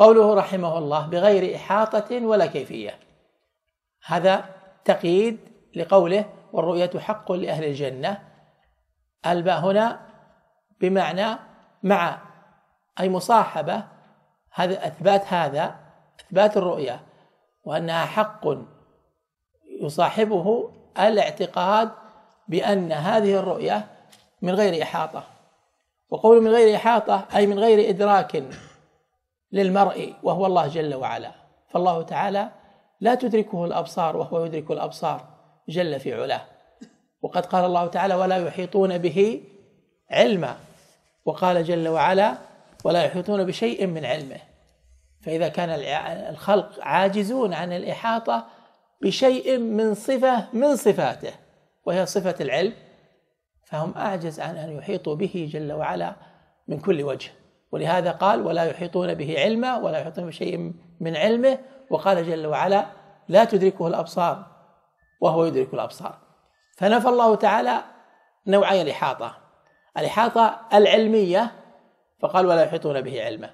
قوله رحمه الله بغير إحاطة ولا كيفية. هذا تقييد لقوله والرؤية حق لأهل الجنة. الباء هنا بمعنى مع أي مصاحبة. هذا إثبات هذا إثبات الرؤية وأنها حق يصاحبه الاعتقاد بأن هذه الرؤية من غير إحاطة. وقول من غير إحاطة أي من غير إدراك للمرء وهو الله جل وعلا. فالله تعالى لا تدركه الأبصار وهو يدرك الأبصار جل في علاه. وقد قال الله تعالى ولا يحيطون به علما وقال جل وعلا ولا يحيطون بشيء من علمه فإذا كان الخلق عاجزون عن الإحاطة بشيء من صفة من صفاته وهي صفة العلم فهم أعجز عن أن يحيطوا به جل وعلا من كل وجه. ولهذا قال ولا يحيطون به علما ولا يحيطون بشيء من علمه. وقال جل وعلا لا تدركه الأبصار وهو يدرك الأبصار. فنفى الله تعالى نوعي الإحاطة. الإحاطة العلمية فقال ولا يحيطون به علما.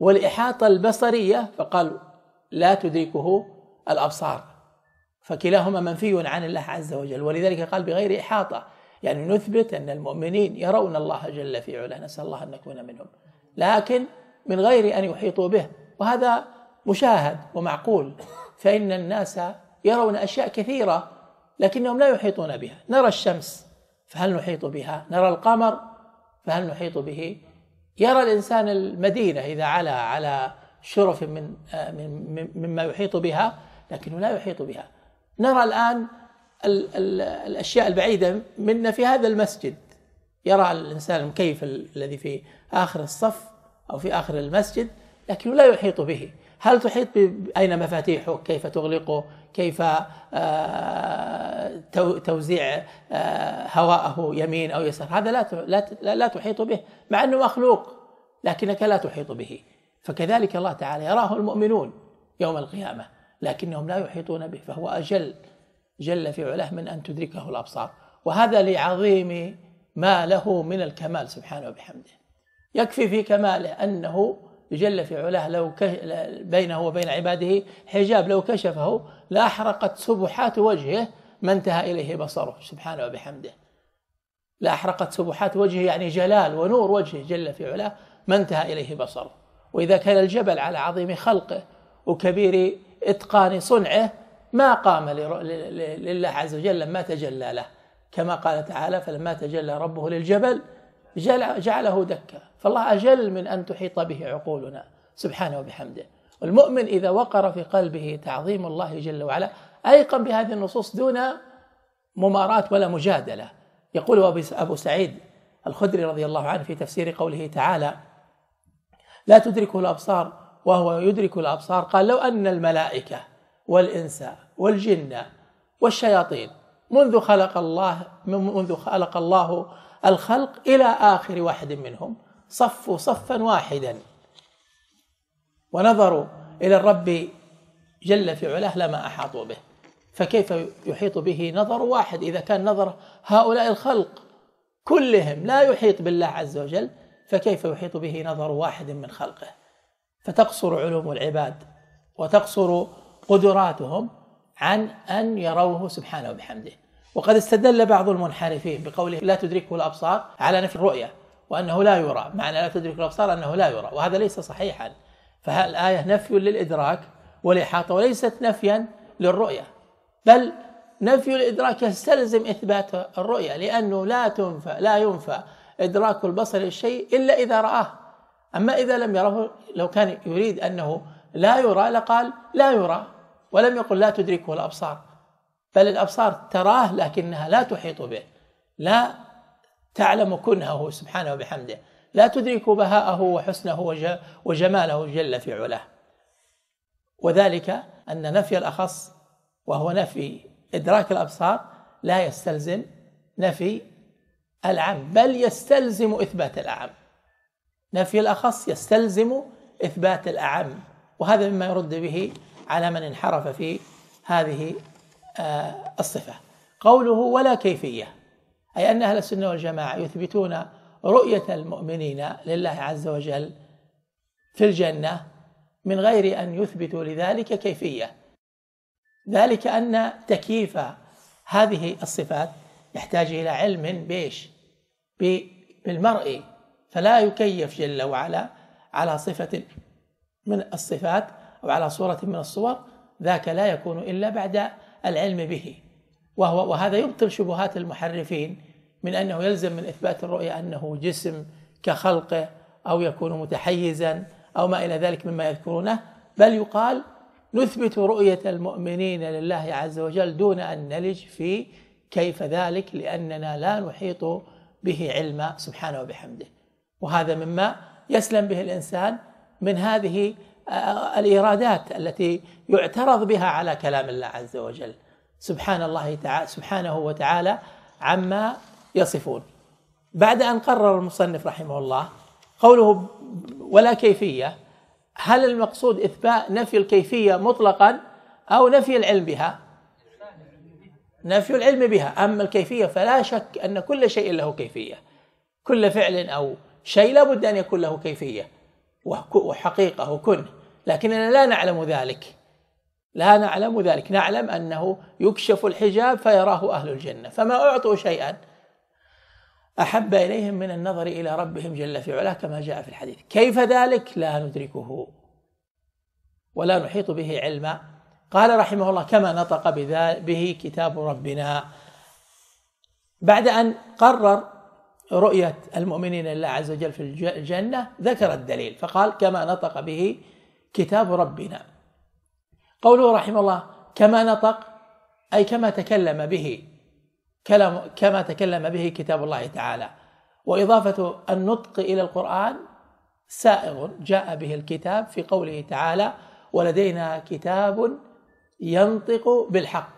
والإحاطة البصرية فقال لا تدركه الأبصار. فكلاهما منفي عن الله عز وجل. ولذلك قال بغير إحاطة. يعني نثبت أن المؤمنين يرون الله جل في علاه. نسأل الله أن نكون منهم. لكن من غير أن يحيطوا به. وهذا مشاهد ومعقول. فإن الناس يرون أشياء كثيرة لكنهم لا يحيطون بها. نرى الشمس فهل نحيط بها؟ نرى القمر فهل نحيط به؟ يرى الإنسان المدينة إذا علا على شرف من مما يحيط بها لكنه لا يحيط بها. نرى الآن ال ال الأشياء البعيدة منا في هذا المسجد. يرى الإنسان المكيف الذي في آخر الصف أو في آخر المسجد لكنه لا يحيط به. هل تحيط أين مفاتيحه؟ كيف تغلقه؟ كيف آه، توزيع آه، هواءه يمين أو يسار؟ هذا لا لا تحيط به مع أنه مخلوق لكنك لا تحيط به. فكذلك الله تعالى يراه المؤمنون يوم القيامة لكنهم لا يحيطون به فهو أجل جل في علاه من أن تدركه الأبصار. وهذا لعظيم ما له من الكمال سبحانه وبحمده. يكفي في كماله أنه جل في علاه لو بينه وبين عباده حجاب لو كشفه لأحرقت سبحات وجهه ما انتهى إليه بصره سبحانه وبحمده. لأحرقت سبحات وجهه يعني جلال ونور وجهه جل في علاه ما انتهى إليه بصره. وإذا كان الجبل على عظيم خلقه وكبير إتقان صنعه ما قام لله عز وجل لما تجلى له. كما قال تعالى فلما تجلى ربه للجبل جعله دكا. فالله أجل من أن تحيط به عقولنا. سبحانه وبحمده. والمؤمن إذا وقر في قلبه تعظيم الله جل وعلا أيقن بهذه النصوص دون مماراة ولا مجادلة. يقول أبو سعيد الخدري رضي الله عنه في تفسير قوله تعالى لا تدركه الأبصار وهو يدرك الأبصار. قال لو أن الملائكة والإنس والجن والشياطين منذ خلق الله منذ خلق الله الخلق إلى آخر واحد منهم. صفوا صفا واحدا. ونظروا إلى الرب جل في علاه لما أحاطوا به. فكيف يحيط به نظر واحد؟ إذا كان نظر هؤلاء الخلق كلهم لا يحيط بالله عز وجل فكيف يحيط به نظر واحد من خلقه؟ فتقصر علوم العباد وتقصر قدراتهم عن أن يروه سبحانه وبحمده. وقد استدل بعض المنحرفين بقوله لا تدركه الأبصار على نفي الرؤية وأنه لا يرى. معنى لا تدرك الأبصار أنه لا يرى. وهذا ليس صحيحا. فالآية نفي للإدراك والإحاطة وليست نفيا للرؤية. بل نفي الإدراك يستلزم إثبات الرؤية لأنه لا تنفى لا ينفى إدراك البصر للشيء إلا إذا رآه. أما إذا لم يره لو كان يريد أنه لا يرى لقال لا يرى. ولم يقل لا تدركه الأبصار. بل الأبصار تراه لكنها لا تحيط به لا تعلم كنهه سبحانه وبحمده لا تدرك بهاءه وحسنه وجماله جل في علاه. وذلك أن نفي الأخص وهو نفي إدراك الأبصار لا يستلزم نفي العم بل يستلزم إثبات الأعم نفي الأخص يستلزم إثبات الأعم وهذا مما يرد به على من انحرف في هذه آه، الصفة. قوله ولا كيفية أي أن أهل السنة والجماعة يثبتون رؤية المؤمنين لله عز وجل في الجنة من غير أن يثبتوا لذلك كيفية. ذلك أن تكييف هذه الصفات يحتاج إلى علم بإيش؟ بالمرء. فلا يكيف جل وعلا على صفة من الصفات أو على صورة من الصور ذاك لا يكون إلا بعد العلم به. وهو وهذا يبطل شبهات المحرفين من أنه يلزم من إثبات الرؤية أنه جسم كخلقه أو يكون متحيزا أو ما إلى ذلك مما يذكرونه بل يقال نثبت رؤية المؤمنين لله عز وجل دون أن نلج في كيف ذلك لأننا لا نحيط به علما سبحانه وبحمده. وهذا مما يسلم به الإنسان من هذه الإيرادات التي يعترض بها على كلام الله عز وجل. سبحان الله تعالى سبحانه وتعالى عما يصفون. بعد أن قرر المصنف رحمه الله قوله ولا كيفية هل المقصود إثبات نفي الكيفية مطلقا أو نفي العلم بها؟ نفي العلم بها. أما الكيفية فلا شك أن كل شيء له كيفية. كل فعل أو شيء لابد أن يكون له كيفية. وحقيقة وكن. لكننا لا نعلم ذلك. لا نعلم ذلك. نعلم أنه يكشف الحجاب فيراه أهل الجنة. فما أعطوا شيئا أحب إليهم من النظر إلى ربهم جل في علاه كما جاء في الحديث. كيف ذلك؟ لا ندركه. ولا نحيط به علما. قال رحمه الله كما نطق به كتاب ربنا. بعد أن قرر رؤية المؤمنين لله عز وجل في الجنة ذكر الدليل. فقال كما نطق به كتاب ربنا. قوله رحمه الله كما نطق أي كما تكلم به كلام كما تكلم به كتاب الله تعالى. وإضافة النطق إلى القرآن سائغ جاء به الكتاب في قوله تعالى ولدينا كتاب ينطق بالحق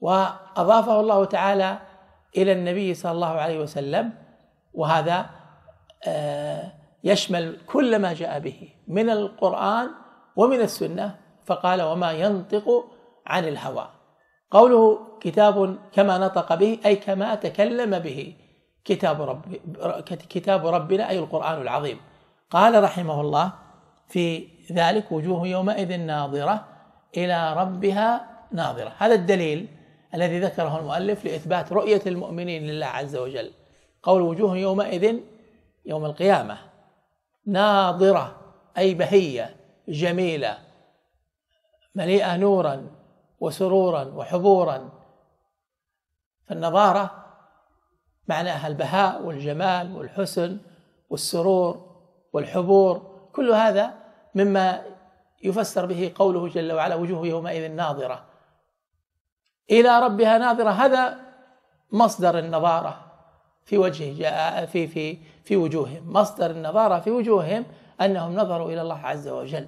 وأضافه الله تعالى إلى النبي صلى الله عليه وسلم وهذا آه، يشمل كل ما جاء به. من القرآن ومن السنة فقال وما ينطق عن الهوى. قوله كتاب كما نطق به أي كما تكلم به كتاب رب كتاب ربنا أي القرآن العظيم. قال رحمه الله في ذلك وجوه يومئذ ناظرة إلى ربها ناظرة. هذا الدليل الذي ذكره المؤلف لإثبات رؤية المؤمنين لله عز وجل. قول وجوه يومئذ يوم القيامة ناظرة. أي بهية جميلة مليئة نورا وسرورا وحبورا فالنظارة معناها البهاء والجمال والحسن والسرور والحبور كل هذا مما يفسر به قوله جل وعلا وجوه يومئذ ناظرة. إلى ربها ناظرة. هذا مصدر النظارة في وجه في في في وجوههم. مصدر النظارة في وجوههم أنهم نظروا إلى الله عز وجل.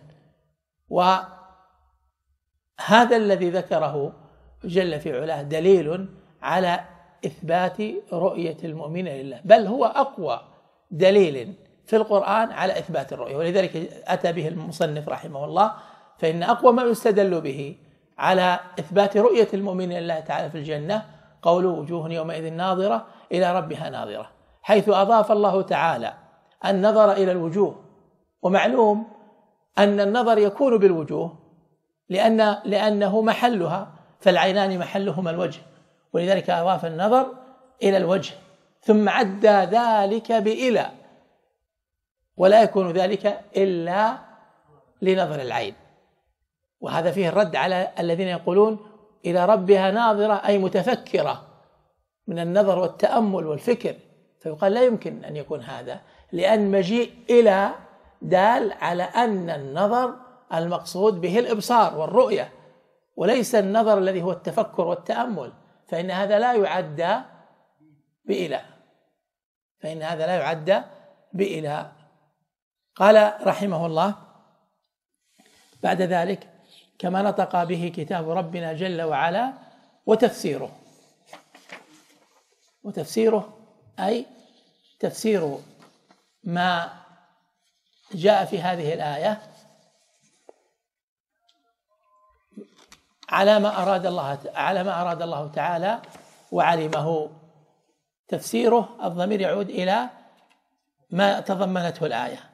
وهذا الذي ذكره جل في علاه دليل على إثبات رؤية المؤمن لله. بل هو أقوى دليل في القرآن على إثبات الرؤية. ولذلك أتى به المصنف رحمه الله فإن أقوى ما يستدل به على إثبات رؤية المؤمن لله تعالى في الجنة قول وجوه يومئذ ناظرة إلى ربها ناظرة حيث أضاف الله تعالى النظر إلى الوجوه ومعلوم أن النظر يكون بالوجوه لأن لأنه محلها فالعينان محلهما الوجه ولذلك أضاف النظر إلى الوجه ثم عدى ذلك بإلى ولا يكون ذلك إلا لنظر العين. وهذا فيه الرد على الذين يقولون إلى ربها ناظرة أي متفكرة من النظر والتأمل والفكر فيقال لا يمكن أن يكون هذا لأن مجيء إلى دال على أن النظر المقصود به الإبصار والرؤية وليس النظر الذي هو التفكر والتأمل فإن هذا لا يعد بإله. فإن هذا لا يعد بإله. قال رحمه الله بعد ذلك كما نطق به كتاب ربنا جل وعلا وتفسيره. وتفسيره أي تفسير ما جاء في هذه الآية على ما أراد الله على ما أراد الله تعالى وعلمه. تفسيره الضمير يعود إلى ما تضمنته الآية.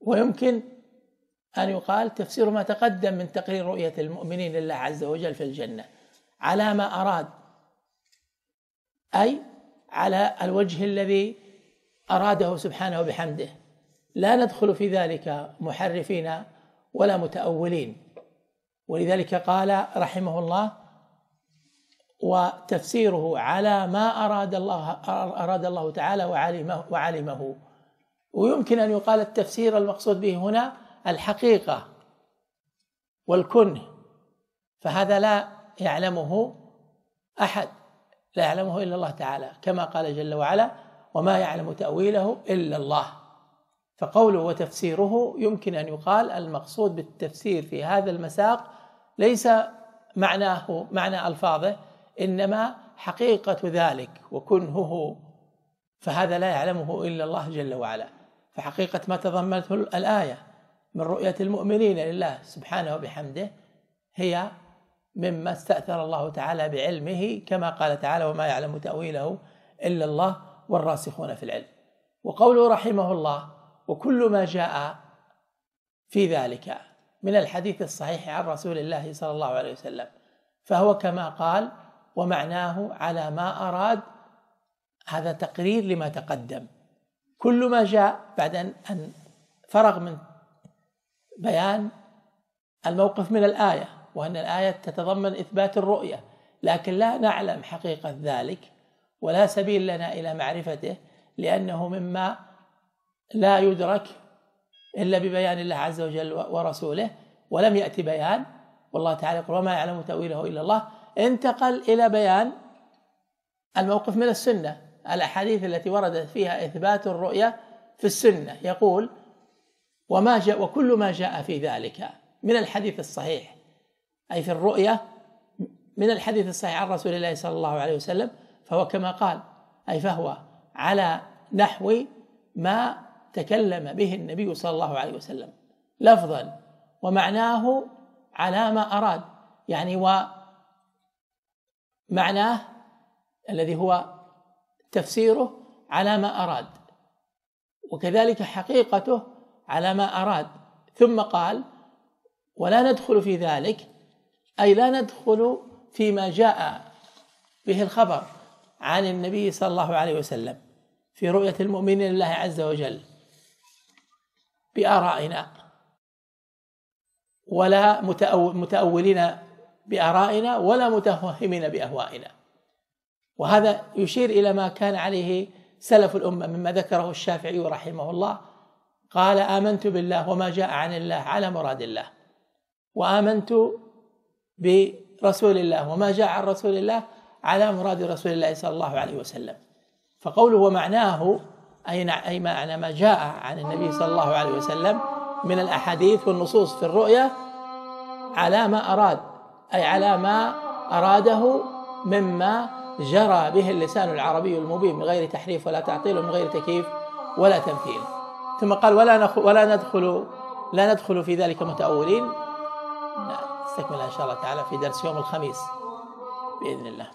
ويمكن أن يقال تفسير ما تقدم من تقرير رؤية المؤمنين لله عز وجل في الجنة. على ما أراد أي على الوجه الذي أراده سبحانه بحمده لا ندخل في ذلك محرفين ولا متأولين. ولذلك قال رحمه الله وتفسيره على ما أراد الله أراد الله تعالى وعلمه وعلمه. ويمكن أن يقال التفسير المقصود به هنا الحقيقة والكنه. فهذا لا يعلمه أحد لا يعلمه إلا الله تعالى كما قال جل وعلا وما يعلم تأويله إلا الله. فقوله وتفسيره يمكن أن يقال المقصود بالتفسير في هذا المساق ليس معناه معنى ألفاظه إنما حقيقة ذلك وكنهه فهذا لا يعلمه إلا الله جل وعلا. فحقيقة ما تضمنته الآية من رؤية المؤمنين لله سبحانه وبحمده هي مما استأثر الله تعالى بعلمه كما قال تعالى وما يعلم تأويله إلا الله والراسخون في العلم وقوله رحمه الله وكل ما جاء في ذلك من الحديث الصحيح عن رسول الله صلى الله عليه وسلم. فهو كما قال ومعناه على ما أراد هذا تقرير لما تقدم. كل ما جاء بعد أن فرغ من بيان الموقف من الآية وأن الآية تتضمن إثبات الرؤية. لكن لا نعلم حقيقة ذلك ولا سبيل لنا إلى معرفته لأنه مما لا يدرك إلا ببيان الله عز وجل ورسوله ولم يأتي بيان. والله تعالى يقول وما يعلم تأويله إلا الله. انتقل إلى بيان الموقف من السنة. الأحاديث التي وردت فيها إثبات الرؤية في السنة. يقول وما جاء وكل ما جاء في ذلك. من الحديث الصحيح. أي في الرؤية من الحديث الصحيح عن رسول الله صلى الله عليه وسلم فهو كما قال أي فهو على نحو ما تكلم به النبي صلى الله عليه وسلم. لفظا. ومعناه على ما أراد. يعني ومعناه الذي هو تفسيره على ما أراد. وكذلك حقيقته على ما أراد. ثم قال ولا ندخل في ذلك. أي لا ندخل فيما جاء به الخبر عن النبي صلى الله عليه وسلم في رؤية المؤمنين لله عز وجل. بآرائنا. ولا متأولين بآرائنا ولا متوهمين بأهوائنا. وهذا يشير إلى ما كان عليه سلف الأمة مما ذكره الشافعي رحمه الله. قال آمنت بالله وما جاء عن الله على مراد الله. وآمنت برسول الله وما جاء عن رسول الله على مراد رسول الله صلى الله عليه وسلم. فقوله ومعناه أي ما جاء عن النبي صلى الله عليه وسلم من الأحاديث والنصوص في الرؤيا على ما أراد أي على ما أراده مما جرى به اللسان العربي المبين من غير تحريف ولا تعطيل ومن غير تكييف ولا تمثيل. ثم قال ولا ولا ندخل لا ندخل في ذلك متأولين. نستكملها إن شاء الله تعالى في درس يوم الخميس بإذن الله.